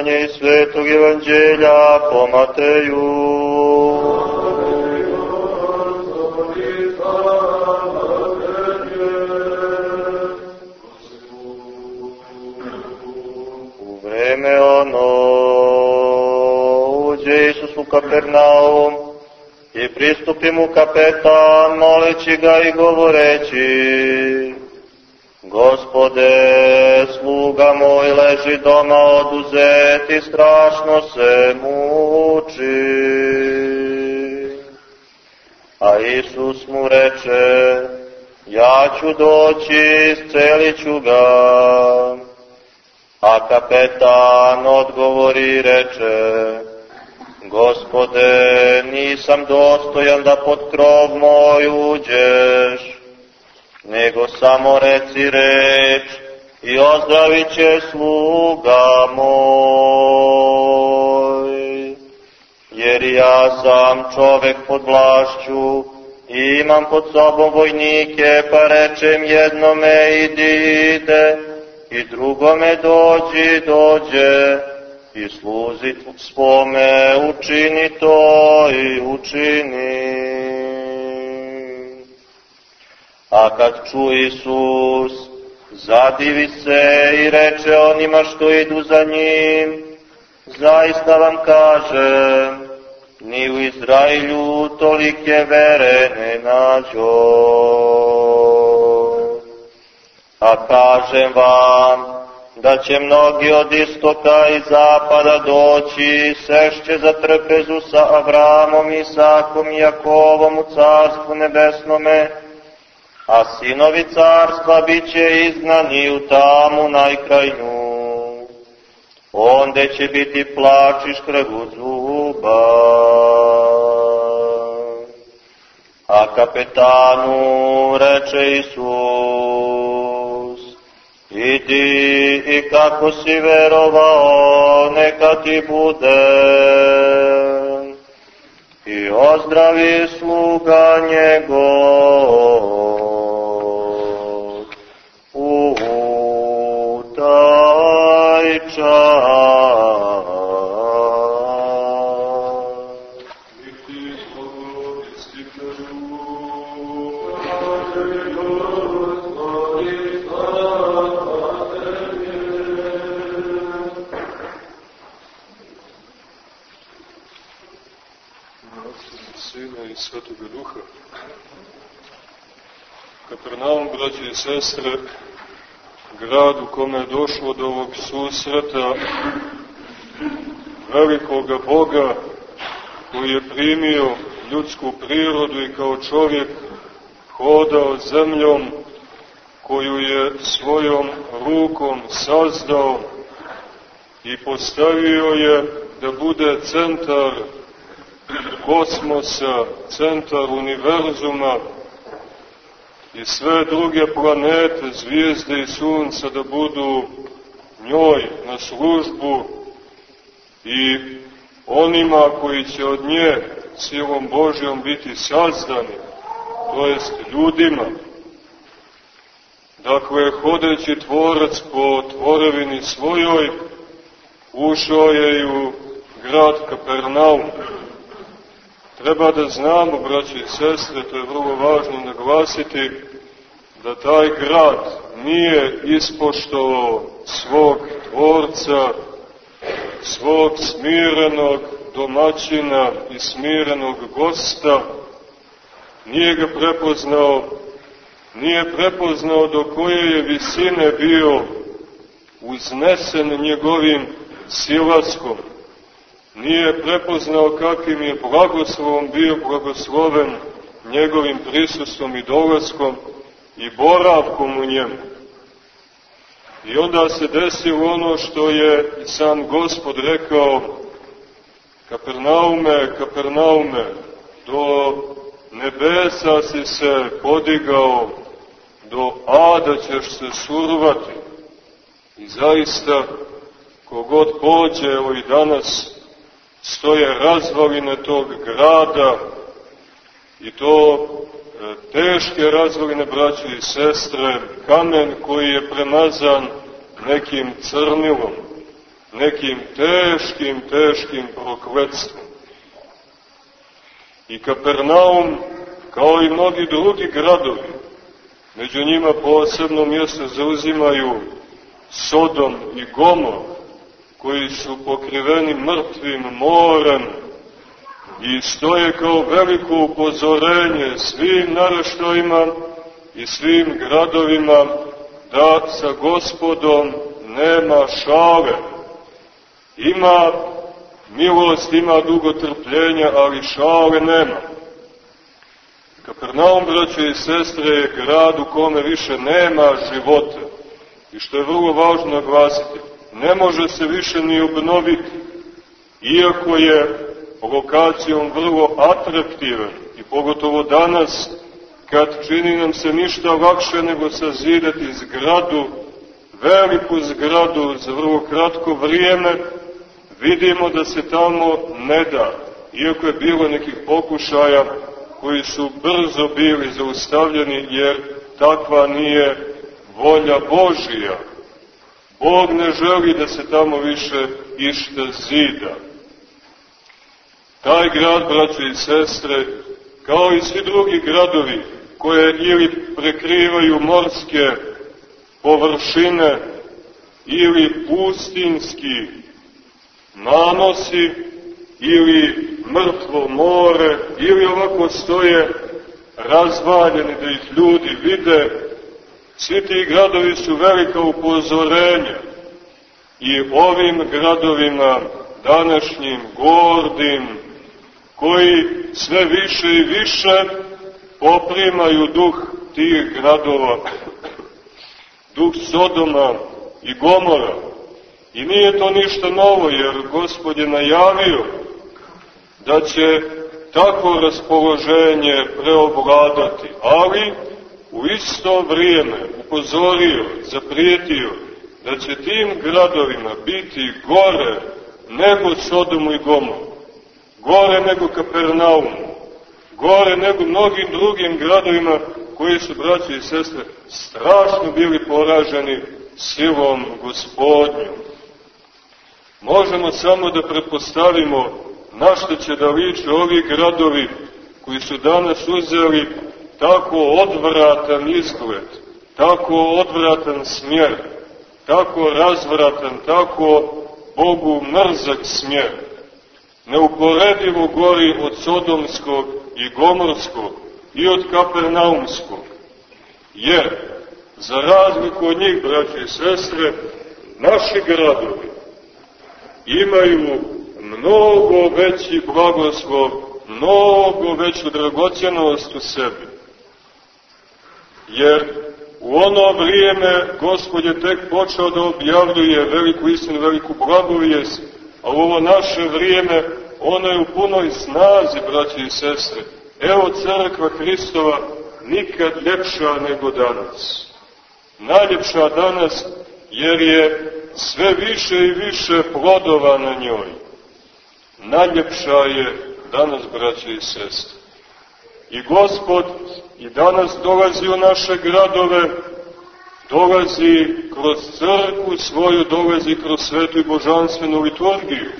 čitanje iz Svetog Evanđelja po Mateju. U vreme ono uđe Isus u Kapernaum i pristupi mu kapetan moleći ga i govoreći Gospode, sluga moj leži doma oduzet i strašno se muči. A Isus mu reče, ja ću doći, iscelit ću ga. A kapetan odgovori reče, Gospode, nisam dostojan da pod krov moj uđeš, nego samo reci reč i ozdravit će sluga moj. Jer ja sam čovek pod vlašću, imam pod sobom vojnike, pa rečem jednome idi ide, i drugome dođi dođe, i sluzi svome učini to i učini. A kad ču Isus, zadivi se i reče onima što idu za njim, zaista vam kažem, ni u Izraelju tolike vere ne nađo. A kažem vam, da će mnogi od istoka i zapada doći, sešće za trpezu sa Avramom, Isakom i Jakovom u carstvu nebesnome, a sinovi carstva bit će izgnani u tamu najkrajnju. Onde će biti plač i škrgu zuba. A kapetanu reče Isus, idi i kako si verovao, neka ti bude. I ozdravi sluga njegov. Svetoga Duha. Kapernaum, braće i sestre, grad u kome je došlo do ovog susreta velikoga Boga koji je primio ljudsku prirodu i kao čovjek hodao zemljom koju je svojom rukom sazdao i postavio je da bude centar kosmosa, centar univerzuma i sve druge planete, zvijezde i sunca da budu njoj na službu i onima koji će od nje silom Božjom biti sazdani, to jest ljudima. Dakle, hodeći tvorac po tvorevini svojoj, ušao je i u grad Kapernaum. Treba da znamo, braći i sestre, to je vrlo važno naglasiti, da taj grad nije ispoštovao svog tvorca, svog smirenog domaćina i smirenog gosta, nije ga prepoznao, nije prepoznao do koje je visine bio uznesen njegovim silaskom, nije prepoznao kakvim je blagoslovom bio blagosloven njegovim prisustvom i dolaskom i boravkom u njemu. I onda se desilo ono što je sam gospod rekao, Kapernaume, Kapernaume, do nebesa si se podigao, do ada ćeš se survati. I zaista, kogod pođe, evo i danas, stoje razvaline tog grada i to e, teške razvaline braće i sestre, kamen koji je premazan nekim crnilom. nekim teškim, teškim prokledstvom. I Kapernaum, kao i mnogi drugi gradovi, među njima posebno mjesto zauzimaju Sodom i Gomor, koji su pokriveni mrtvim morem i stoje kao veliko upozorenje svim naraštajima i svim gradovima da sa gospodom nema šale. Ima milost, ima dugo trpljenja, ali šale nema. Kapernaum, braće i sestre, je grad u kome više nema života. I što je vrlo važno naglasiti, ne može se više ni obnoviti, iako je lokacijom vrlo atraktivan i pogotovo danas, kad čini nam se ništa lakše nego sazidati zgradu, veliku zgradu za vrlo kratko vrijeme, vidimo da se tamo ne da, iako je bilo nekih pokušaja koji su brzo bili zaustavljeni, jer takva nije volja Božija. Bog ne želi da se tamo više išta zida. Taj grad, braće i sestre, kao i svi drugi gradovi, koje ili prekrivaju morske površine, ili pustinski nanosi, ili mrtvo more, ili ovako stoje razvaljeni da ih ljudi vide, svi ti gradovi su velika upozorenja i ovim gradovima današnjim, gordim, koji sve više i više poprimaju duh tih gradova, duh Sodoma i Gomora. I nije to ništa novo, jer Gospod je najavio da će takvo raspoloženje preobladati, ali u isto vrijeme upozorio, zaprijetio da će tim gradovima biti gore nego Sodomu i Gomoru, gore nego Kapernaumu, gore nego mnogim drugim gradovima koji su, braći i sestre, strašno bili poraženi silom gospodnjom. Možemo samo da pretpostavimo na što će da liče ovi gradovi koji su danas uzeli tako odvratan izgled, tako odvratan smjer, tako razvratan, tako Bogu mrzak smjer, neuporedivo gori od Sodomskog i Gomorskog i od Kapernaumskog. Jer, za razliku od njih, braće i sestre, naši gradovi imaju mnogo veći blagoslov, mnogo veću dragocjenost u sebi. Jer u ono vrijeme Gospod je tek počeo da objavljuje veliku istinu, veliku blagovijest, a u ovo naše vrijeme ona je u punoj snazi, braći i sestre. Evo crkva Hristova nikad ljepša nego danas. Najljepša danas jer je sve više i više plodova na njoj. Najljepša je danas, braći i sestre. I Gospod i danas dolazi u naše gradove, dolazi kroz crkvu svoju, dolazi kroz svetu i božanstvenu liturgiju.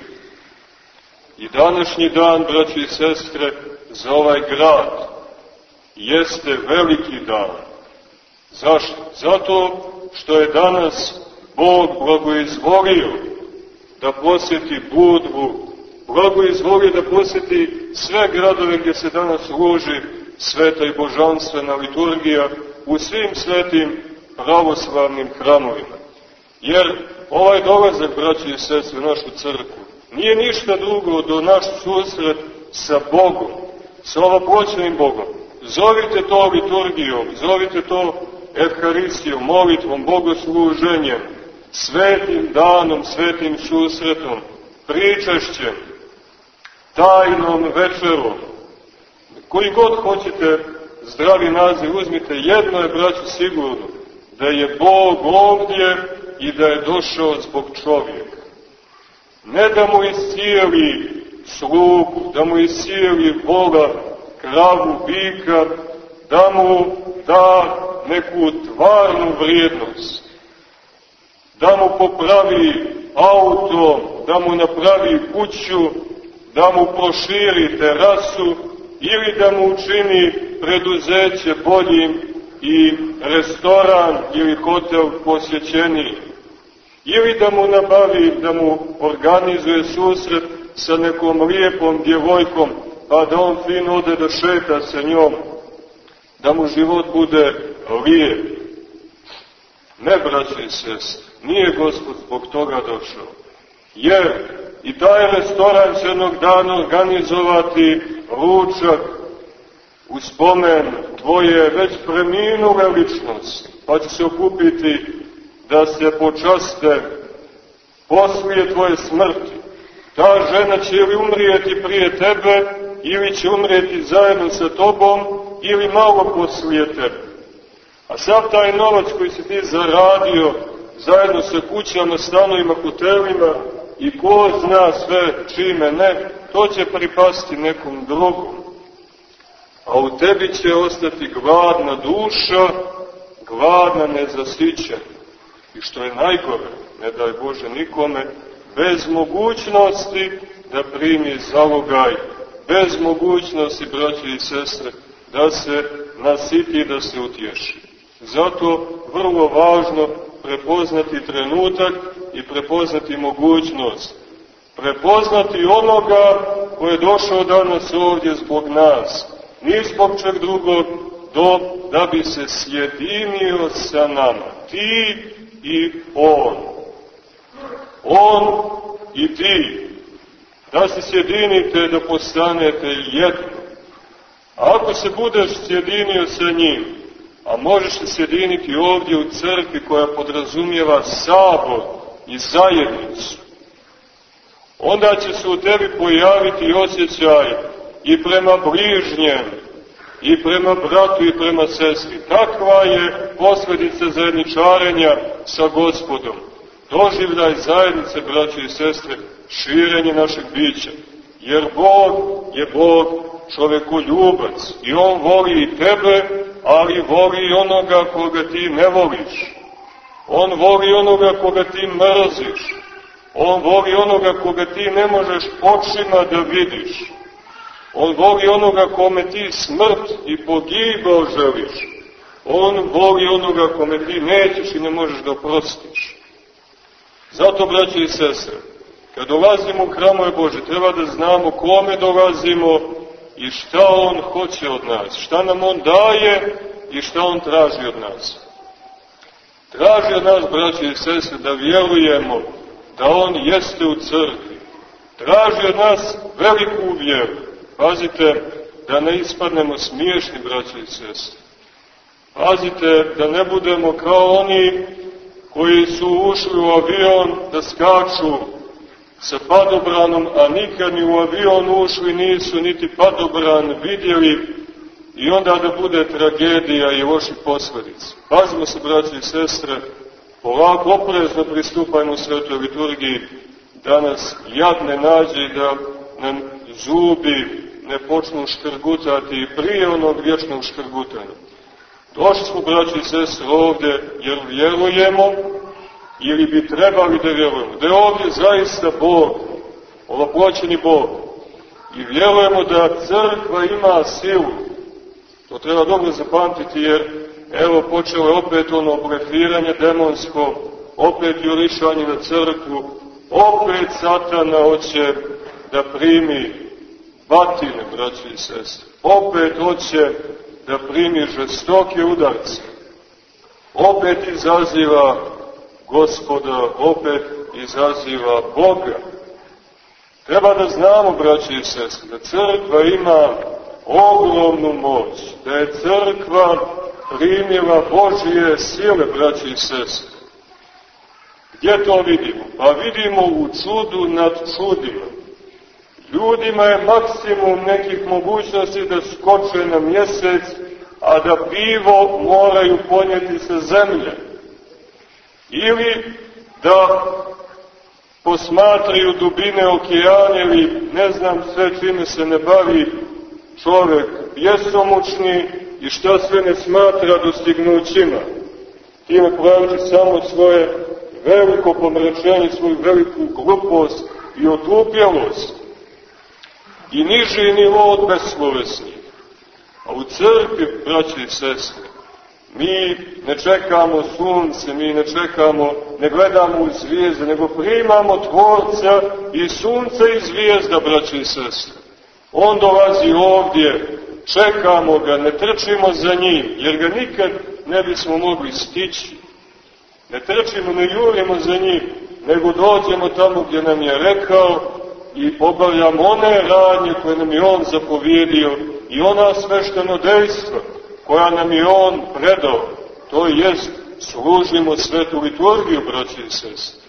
I današnji dan, braći i sestre, za ovaj grad jeste veliki dan. Zašto? Zato što je danas Bog blagoizvolio da posjeti Budvu, blagoizvolio da posjeti sve gradove gdje se danas služi sveta i božanstvena liturgija u svim svetim pravoslavnim hramovima. Jer ovaj dolazak, braći i sestre, u našu crkvu, nije ništa drugo do naš susret sa Bogom, sa ovoploćenim Bogom. Zovite to liturgijom, zovite to evharistijom, molitvom, bogosluženjem, svetim danom, svetim susretom, pričašćem, tajnom večerom, koji god hoćete zdravi naziv uzmite, jedno je, braću, sigurno, da je Bog ovdje i da je došao zbog čovjeka. Ne da mu iscijeli slugu, da mu iscijeli vola, kravu, bika, da mu da neku tvarnu vrijednost, da mu popravi auto, da mu napravi kuću, da mu proširi terasu ili da mu učini preduzeće boljim i restoran ili hotel posjećeniji. Ili da mu nabavi, da mu organizuje susret sa nekom lijepom djevojkom, pa da on fino ode da šeta sa njom, da mu život bude lijep. Ne, braće i sest, nije Gospod zbog toga došao. Jer i taj restoran će jednog dana organizovati ručak u spomen tvoje već preminule ličnosti, pa će se okupiti da se počaste poslije tvoje smrti. Ta žena će ili umrijeti prije tebe, ili će umrijeti zajedno sa tobom, ili malo poslije tebe. A sav taj novac koji si ti zaradio zajedno sa kućama, stanovima, hotelima i ko zna sve čime ne, to će pripasti nekom drugom. A u tebi će ostati gladna duša, gladna nezasićena. I što je najgore, ne daj Bože nikome, bez mogućnosti da primi zalogaj, bez mogućnosti, braće i sestre, da se nasiti da se utješi. Zato vrlo važno prepoznati trenutak i prepoznati mogućnost. Prepoznati onoga ko je došao danas ovdje zbog nas. Ni zbog čeg drugog, do, da bi se sjedinio sa nama. Ti i On. On i ti. Da se sjedinite, da postanete jedno. A ako se budeš sjedinio sa njim, a možeš se sjediniti ovdje u crkvi koja podrazumijeva sabor i zajednicu, onda će se u tebi pojaviti osjećaj i prema bližnjem, i prema bratu i prema sestri. Takva je posledica zajedničarenja sa gospodom. Doživljaj zajednice, braće i sestre, širenje našeg bića. Jer Bog je Bog čoveku ljubac i On voli i tebe, ali voli onoga koga ti ne voliš. On voli onoga koga ti mrziš. On voli onoga koga ti ne možeš očima da vidiš. On voli onoga kome ti smrt i pogibao želiš. On voli onoga kome ti nećeš i ne možeš da prostiš. Zato, braće i sestre, kad dolazimo u hramove Bože, treba da znamo kome dolazimo i šta On hoće od nas, šta nam On daje i šta On traži od nas. Traži od nas, braće i sestre, da vjerujemo da On jeste u crkvi. Traži od nas veliku vjeru. Pazite da ne ispadnemo smiješni, braće i sestre. Pazite da ne budemo kao oni koji su ušli u avion da skaču sa padobranom, a nikad ni u avion ušli nisu, niti padobran vidjeli i onda da bude tragedija i loši posledice. Pazimo se, braći i sestre, polako oprezno pristupajmo svetoj liturgiji, da nas jad ne nađe i da nam zubi ne počnu škrgutati prije onog vječnog škrgutanja. Došli smo, braći i sestre, ovde jer vjerujemo ili bi trebali da vjerujemo. Da je ovdje zaista Bog, ovoploćeni Bog. I vjerujemo da crkva ima silu. To treba dobro zapamtiti jer evo počelo je opet ono blefiranje demonsko, opet jurišanje na crkvu, opet satana hoće da primi batine, braći i sestre. Opet hoće da primi žestoke udarce. Opet izaziva gospoda, opet izaziva Boga. Treba da znamo, braći i sestre, da crkva ima ogromnu moć, da je crkva primila Božije sile, braći i sestre. Gdje to vidimo? Pa vidimo u čudu nad čudima. Ljudima je maksimum nekih mogućnosti da skoče na mjesec, a da pivo moraju ponijeti sa zemlje. Ili da posmatraju dubine okeane ili ne znam sve čime se ne bavi čovek pjesomučni i šta sve ne smatra dostignućima. Time pravi samo svoje veliko pomračenje, svoju veliku glupost i otupjelost i niži nivo od beslovesnih. A u crkvi, braći i sestre, mi ne čekamo sunce, mi ne čekamo, ne gledamo u zvijezde, nego primamo tvorca i sunca i zvijezda, braći i sestre. On dolazi ovdje, čekamo ga, ne trčimo za njim, jer ga nikad ne bismo mogli stići. Ne trčimo, ne jurimo za njim, nego dođemo tamo gdje nam je rekao i obavljamo one radnje koje nam je on zapovjedio i ona svešteno dejstva koja nam je on predao, to jest služimo svetu liturgiju, braći i sestri.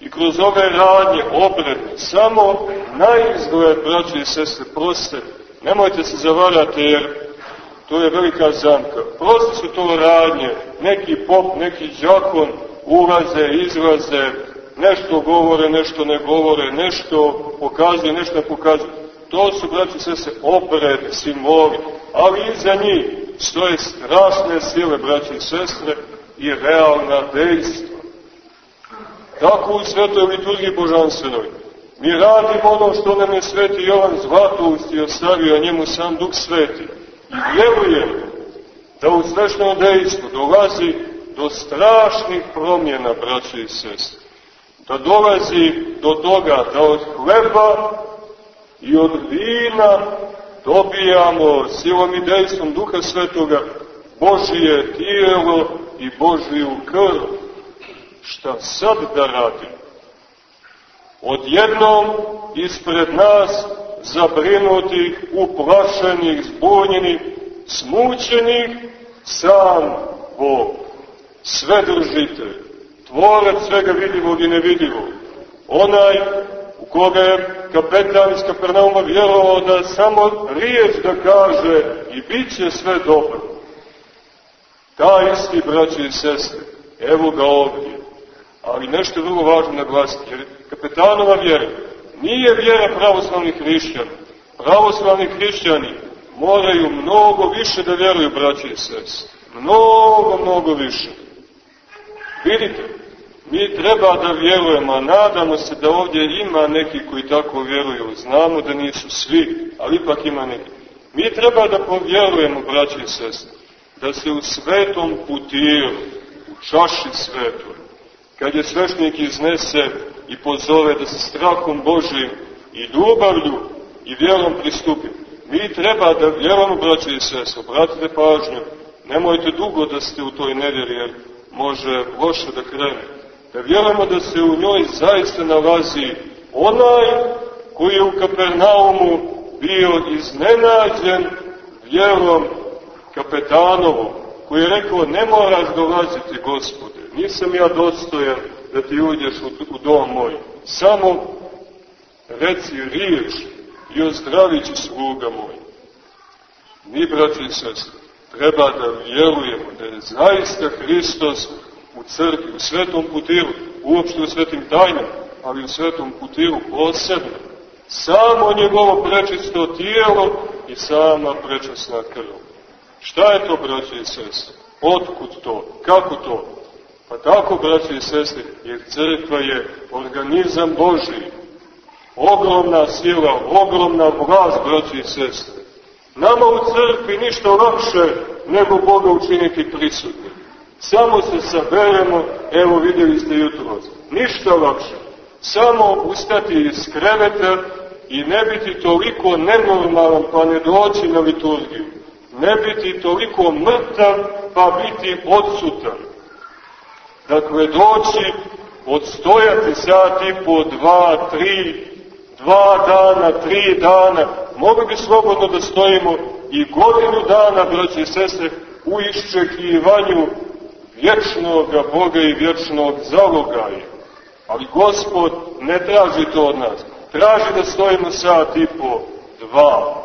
I kroz ove radnje, obredne, samo na braći i sestre, proste, nemojte se zavarati jer to je velika zamka. Proste su to radnje, neki pop, neki džakon, ulaze, izlaze, nešto govore, nešto ne govore, nešto pokazuje, nešto ne pokazuje. To su, braći se, se opred, simboli, ali iza njih stoje strašne sile, braći i sestre, i realna dejstva. Tako u svetoj liturgiji božanstvenoj. Mi radimo ono što nam je sveti Jovan Zlatoust i ostavio, a njemu sam Duh Sveti. I vjerujemo da u svešnom dejstvu dolazi do strašnih promjena, braći i sestre. Da dolazi do toga da od hleba i od vina dobijamo silom i dejstvom Duha Svetoga Božije tijelo i Božiju krv. Šta sad da radimo? Odjednom ispred nas zabrinutih, uplašenih, zbunjenih, smućenih, sam Bog, svedržitelj, tvorac svega vidljivog i nevidljivog, onaj u koga je kapetan iz Kapernauma vjerovao da samo riječ da kaže i bit će sve dobro. Ta isti braći i sestre, evo ga ovdje. Ali nešto vrlo važno naglasiti, jer kapetanova vjera nije vjera pravoslavnih hrišćana. Pravoslavni hrišćani moraju mnogo više da vjeruju, braći i sestre. Mnogo, mnogo više. Vidite, Mi treba da vjerujemo, a nadamo se da ovdje ima neki koji tako vjeruju. Znamo da nisu svi, ali ipak ima neki. Mi treba da povjerujemo, braći i sestre, da se u svetom putiru, u čaši svetoj, kad je svešnik iznese i pozove da se strahom Božim i ljubavlju i vjerom pristupi, mi treba da vjerujemo, braći i sestre, obratite pažnju, nemojte dugo da ste u toj nevjeri, jer može loše da krene da vjerujemo da se u njoj zaista nalazi onaj koji je u Kapernaumu bio iznenađen vjerom kapetanovom, koji je rekao, ne moraš dolaziti, gospode, nisam ja dostojan da ti uđeš u, u dom moj, samo reci riječ i ozdravit ću sluga moj. Mi, braći i sestri, treba da vjerujemo da je zaista Hristos crkvi, u svetom putiru, uopšte u svetim tajnama, ali u svetom putiru posebno. Samo njegovo prečisto tijelo i sama prečasna krv. Šta je to, braće i sestre? Otkud to? Kako to? Pa tako, braće i sestre, jer crkva je organizam Božiji. Ogromna sila, ogromna vlast, braće i sestre. Nama u crkvi ništa lakše nego Boga učiniti prisutnim. Samo se saberemo, evo vidjeli ste jutro, ništa lakše. Samo ustati iz kreveta i ne biti toliko nenormalan pa ne doći na liturgiju. Ne biti toliko mrtav pa biti odsutan. Dakle, doći, odstojati sat i po, dva, tri, dva dana, tri dana. Mogli bi slobodno da stojimo i godinu dana, braći i sestre, u iščekivanju vječnog Boga i vječnog zalogaja. Ali Gospod ne traži to od nas. Traži da stojimo sat i po dva.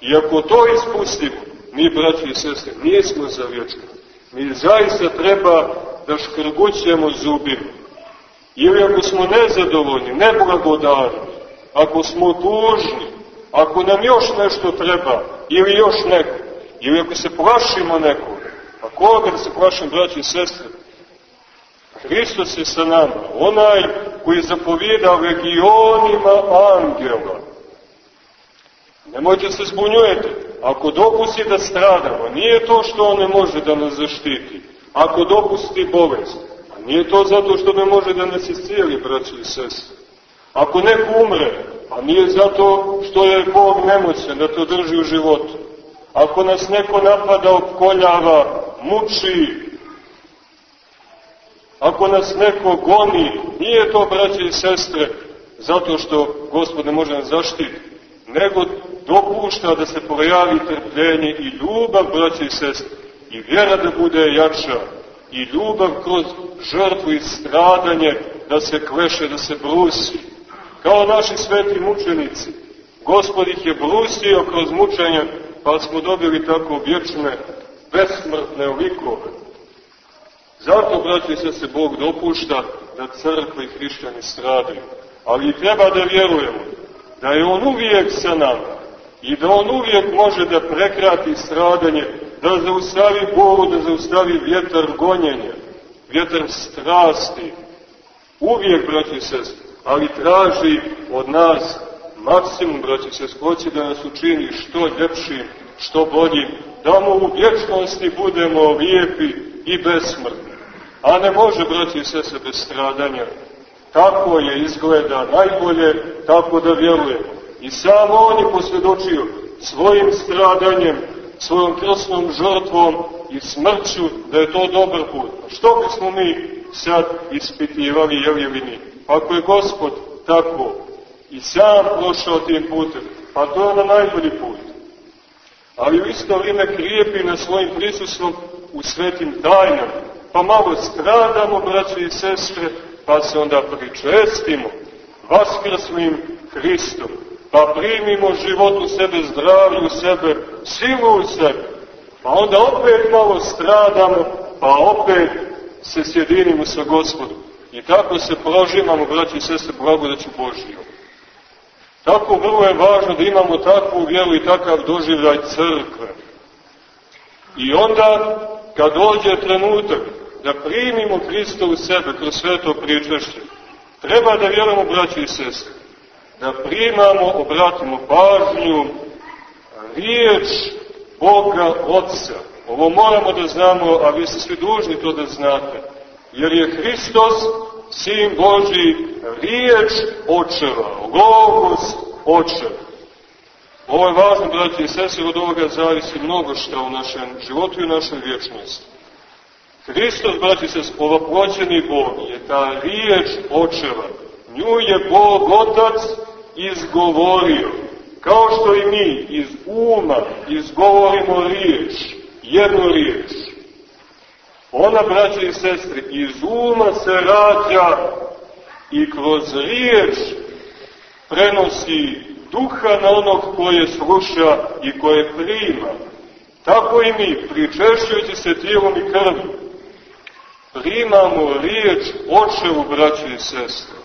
I ako to ispustimo, mi, braći i sestre, nismo za vječnost. Mi zaista treba da škrgućemo zubima. Ili ako smo nezadovoljni, neblagodarni, ako smo tužni, ako nam još nešto treba, ili još neko, ili ako se plašimo nekog, A koga da se plašim, braći i sestre? Hristos je sa nama, onaj koji zapovijeda legionima angela. Nemojte se zbunjujete, ako dopusti da stradamo, nije to što on ne može da nas zaštiti. Ako dopusti bolest, a nije to zato što ne može da nas iscijeli, braći i sestri. Ako neko umre, a nije zato što je Bog nemoćan da to drži u životu. Ako nas neko napada, opkoljava, muči, ako nas neko goni, nije to, braće i sestre, zato što Gospod ne može nas zaštiti, nego dopušta da se pojavi trpljenje i ljubav, braće i sestre, i vjera da bude jača, i ljubav kroz žrtvu i stradanje da se kleše, da se brusi. Kao naši sveti mučenici, Gospod ih je brusio kroz mučenje, pa smo dobili tako vječne, besmrtne likove. Zato, braći se, se Bog dopušta da crkva i hrišćani stradaju. Ali treba da vjerujemo da je On uvijek sa nama i da On uvijek može da prekrati stradanje, da zaustavi boru, da zaustavi vjetar gonjenja, vjetar strasti. Uvijek, braći se, ali traži od nas maksimum, braći se, hoće da nas učini što ljepšim, što boljim, da mu u vječnosti budemo lijepi i besmrtni. A ne može, braći i sese, bez stradanja. Tako je izgleda najbolje, tako da vjerujemo. I samo on je posvjedočio svojim stradanjem, svojom krsnom žrtvom i smrću da je to dobar put. Što bismo mi sad ispitivali, jel je mi? Ako je Gospod tako i sam prošao tim putem, pa to je na najbolji put. Ali u isto vrijeme krijepi svojim prisustvom u svetim tajnama pa malo stradamo, braće i sestre, pa se onda pričestimo vaskrslim Hristom, pa primimo život u sebe, zdravlje u sebe, silu u sebe, pa onda opet malo stradamo, pa opet se sjedinimo sa Gospodom. I tako se prožimamo, braći i sestre, blagodaću Božiju. Tako vrlo je važno da imamo takvu vjeru i takav doživljaj crkve. I onda, kad dođe trenutak da primimo Hrista u sebe kroz sveto pričešće, treba da vjerujemo, braći i sestre, da primamo, obratimo pažnju, riječ Boga Otca. Ovo moramo da znamo, a vi ste svi dužni to da znate. Jer je Hristos, Sin Boži, riječ očeva, logos očeva. Ovo je važno, braći i sestre, od ovoga zavisi mnogo što u našem životu i u našoj vječnosti. Hristos, braći se, ovoploćeni Bog je ta riječ očeva. Nju je Bog Otac izgovorio. Kao što i mi iz uma izgovorimo riječ, jednu riječ. Ona, braći i sestri, iz uma se rađa i kroz riječ prenosi duha na onog koje sluša i koje prima. Tako i mi, pričešćujući se tijelom i krvom, primamo riječ očevu, braće i sestre.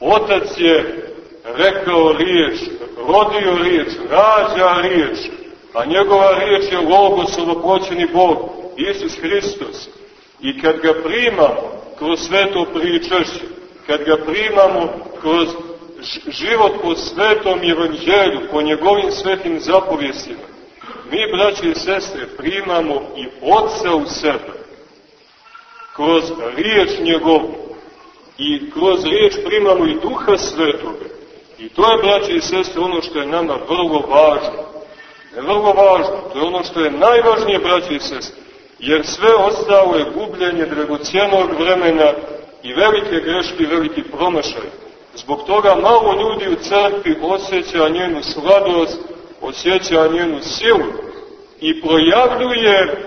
Otac je rekao riječ, rodio riječ, rađa riječ, a njegova riječ je Logos, ovoploćeni Bog, Isus Hristos. I kad ga primamo kroz sveto pričešće, kad ga primamo kroz život po svetom evanđelju, po njegovim svetim zapovjestima, mi, braće i sestre, primamo i Otca u sebe kroz riječ njegovu i kroz riječ primamo i duha svetoga. I to je, braće i sestre, ono što je nama vrlo važno. Ne vrlo važno, to je ono što je najvažnije, braće i sestre. Jer sve ostalo je gubljenje dragocijenog vremena i velike greške i veliki promašaj. Zbog toga malo ljudi u crkvi osjeća njenu sladost, osjeća njenu silu i projavljuje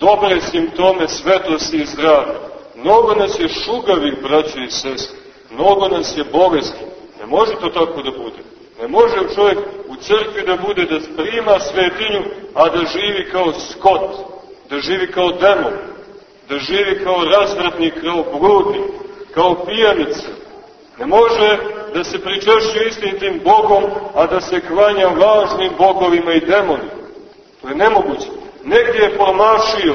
dobre simptome svetosti i zdravlja. Mnogo nas je šugavih, braće i sestre. Mnogo nas je bolesti. Ne može to tako da bude. Ne može čovjek u crkvi da bude da prima svetinju, a da živi kao skot, da živi kao demon, da živi kao razvratnik, kao bludnik, kao pijanica. Ne može da se pričešće istinitim Bogom, a da se klanja važnim bogovima i demonima. To je nemoguće negdje je promašio,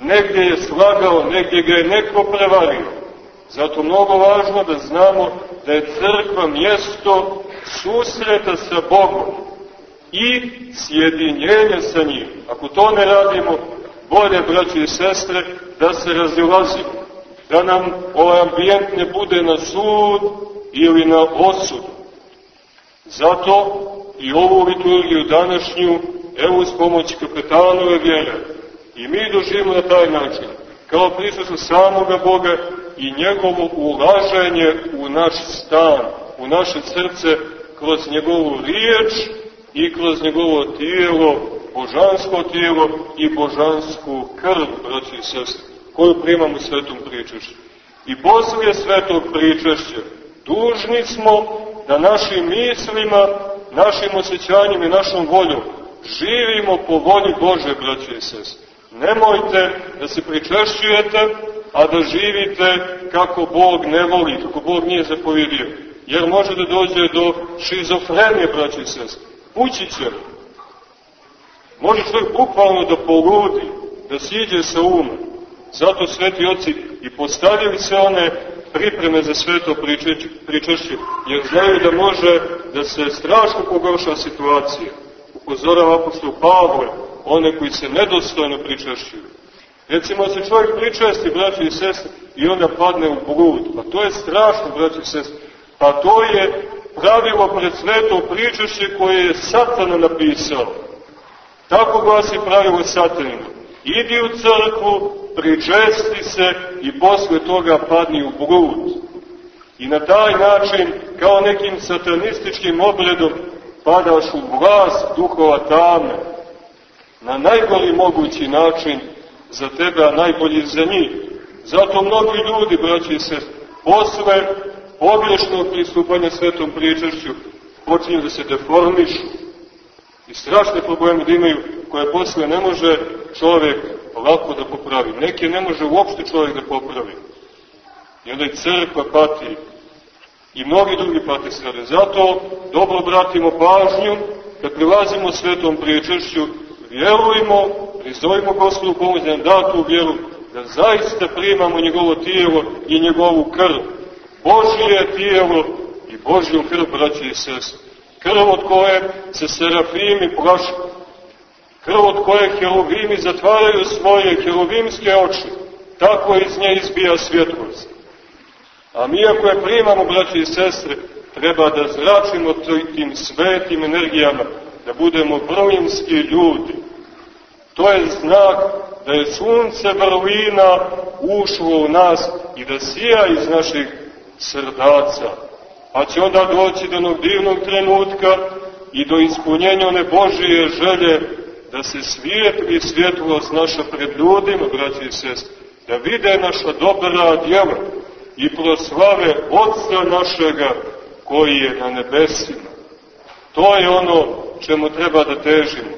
negdje je slagao, negdje ga je neko prevario. Zato mnogo važno da znamo da je crkva mjesto susreta sa Bogom i sjedinjenja sa njim. Ako to ne radimo, bolje, braći i sestre, da se razilazimo, da nam ovaj ambijent ne bude na sud ili na osud. Zato i ovu liturgiju današnju, evo uz pomoć kapetanove vjere, i mi doživimo na taj način, kao prisustvo samoga Boga i njegovo ulaženje u naš stan, u naše srce, kroz njegovu riječ i kroz njegovo tijelo, božansko tijelo i božansku krv, braći i sestri, koju primamo svetom pričešću. I poslije svetog pričešća dužni smo da našim mislima, našim osjećanjima i našom voljom živimo po volji Bože, braći i sestri. Nemojte da se pričešćujete, a da živite kako Bog ne voli, kako Bog nije zapovjedio. Jer može da dođe do šizofrenije, braći i sestri. Pući će. Može čovjek bukvalno da poludi, da siđe sa uma. Zato sveti oci i postavili se one pripreme za sveto pričešće, jer znaju da može da se strašno pogorša situacija. Upozorava apostol Pavle, one koji se nedostojno pričešćuju. Recimo se čovjek pričesti, braći i sestre, i onda padne u blud. Pa to je strašno, braći i sestre. Pa to je pravilo pred sveto pričešće koje je satana napisao. Tako glasi pravilo satanina. Idi u crkvu, pričesti se i posle toga padni u blud. I na taj način, kao nekim satanističkim obredom, padaš u vlast duhova tame. Na najgori mogući način za tebe, a najbolji za njih. Zato mnogi ljudi, braći se, posle pogrešnog pristupanja svetom pričašću, počinju da se deformišu i strašne probleme da imaju, koje posle ne može čovjek lako da popravi. Neke ne može uopšte čovjek da popravi. I onda i crkva pati i mnogi drugi pati strade. Zato dobro obratimo pažnju kad prilazimo svetom priječešću, vjerujmo, prizovimo gospodu pomoć da nam da tu vjeru, da zaista primamo njegovo tijelo i njegovu krv. Božije tijelo i Božju krv, braće i sese. Krv od koje se serafimi plašu. Krv od koje herovimi zatvaraju svoje herovimske oči. Tako iz nje izbija svjetlost. A mi ako je primamo, braći i sestre, treba da zračimo tim svetim energijama, da budemo brojinski ljudi. To je znak da je sunce vrlina ušlo u nas i da sija iz naših srdaca. Pa će onda doći do onog divnog trenutka i do ispunjenja one Božije želje da se svijetli svjetlost naša pred ljudima, braći i sestre, da vide naša dobra djela i proslave Otca našega koji je na nebesima. To je ono čemu treba da težimo,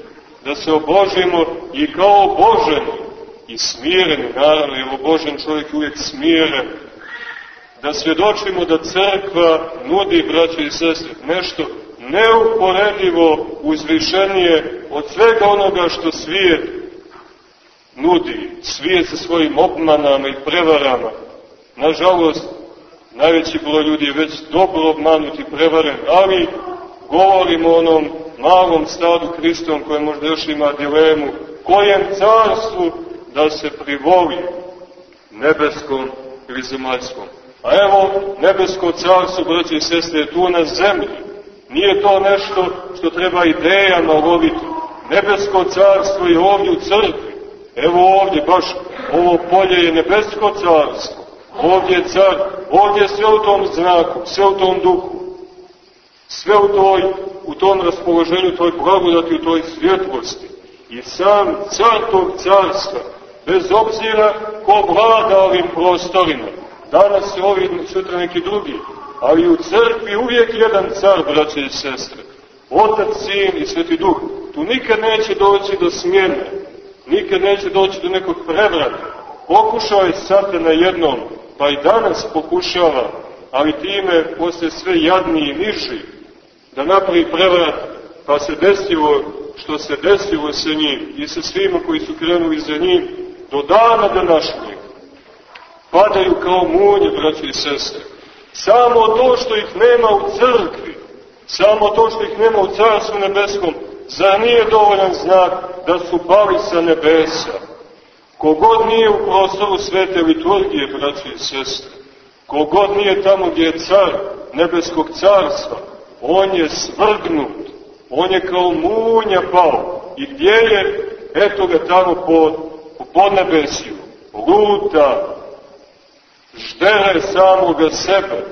da se obožimo i kao oboženi i smireni, naravno, jer obožen čovjek uvijek smiren, da svjedočimo da crkva nudi, braće i sestre, nešto neuporedivo uzvišenije od svega onoga što svijet nudi, svijet sa svojim obmanama i prevarama. Nažalost, najveći broj ljudi je već dobro obmanut i prevaren, ali govorimo o onom malom stadu Hristom koje možda još ima dilemu, kojem carstvu da se privoli nebeskom ili zemaljskom. A evo, nebesko carstvo, braći i sestre, tu na zemlji. Nije to nešto što treba idejama loviti. Nebesko carstvo je ovdje u crkvi. Evo ovdje, baš ovo polje je nebesko carstvo. Ovdje je car, ovdje je sve u tom znaku, sve u tom duhu. Sve u, toj, u tom raspoloženju, toj blagodati, u toj svjetlosti. I sam car tog carstva, bez obzira ko vlada ovim prostorima, danas je ovi, sutra neki drugi, ali u crkvi uvijek jedan car, braće i sestre, otac, sin i sveti duh. Tu nikad neće doći do smjene, nikad neće doći do nekog prevrata. Pokušao je satana jednom, pa i danas pokušava, ali time posle sve jadniji i niži, da napravi prevrat, pa se desilo što se desilo sa njim i sa svima koji su krenuli za njim, do dana današnjeg padaju kao munje, braći i sestre. Samo to što ih nema u crkvi, samo to što ih nema u Carstvu nebeskom, za nije dovoljan znak da su pali sa nebesa? Kogod nije u prostoru svete liturgije, braći i sestre, kogod nije tamo gdje je car nebeskog carstva, on je svrgnut, on je kao munja pao. I gdje je? Eto ga tamo pod, po podnebesiju. Luta, ždere samoga sebe.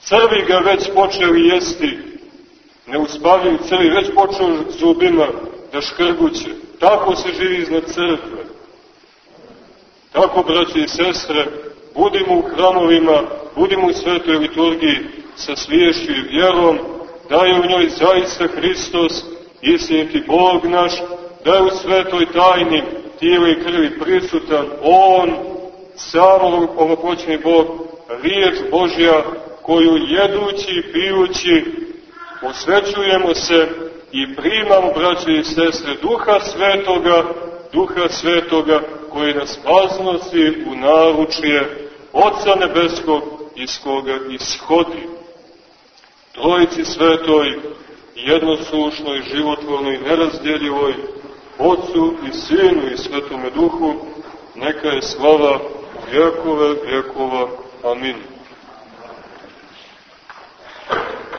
Crvi ga već počeli jesti, ne uspavljaju crvi, već počeo zubima da škrguće. Tako se živi iznad crkve. Tako, braći i sestre, budimo u hramovima, budimo u svetoj liturgiji sa sviješću i vjerom, da je u njoj zaista Hristos, istiniti Bog naš, da je u svetoj tajni tijela i krvi prisutan On, samo ovoploćeni Bog, riječ Božja, koju jedući i pijući osvećujemo se i primamo, braće i sestre, Duha Svetoga, Duha Svetoga, koji nas paznosi u naručje Otca Nebeskog iz koga ishodi. Trojici Svetoj, jednoslušnoj, životvornoj, nerazdjeljivoj, Otcu i Sinu i Svetome Duhu, neka je slava vjekove vjekova. Amin.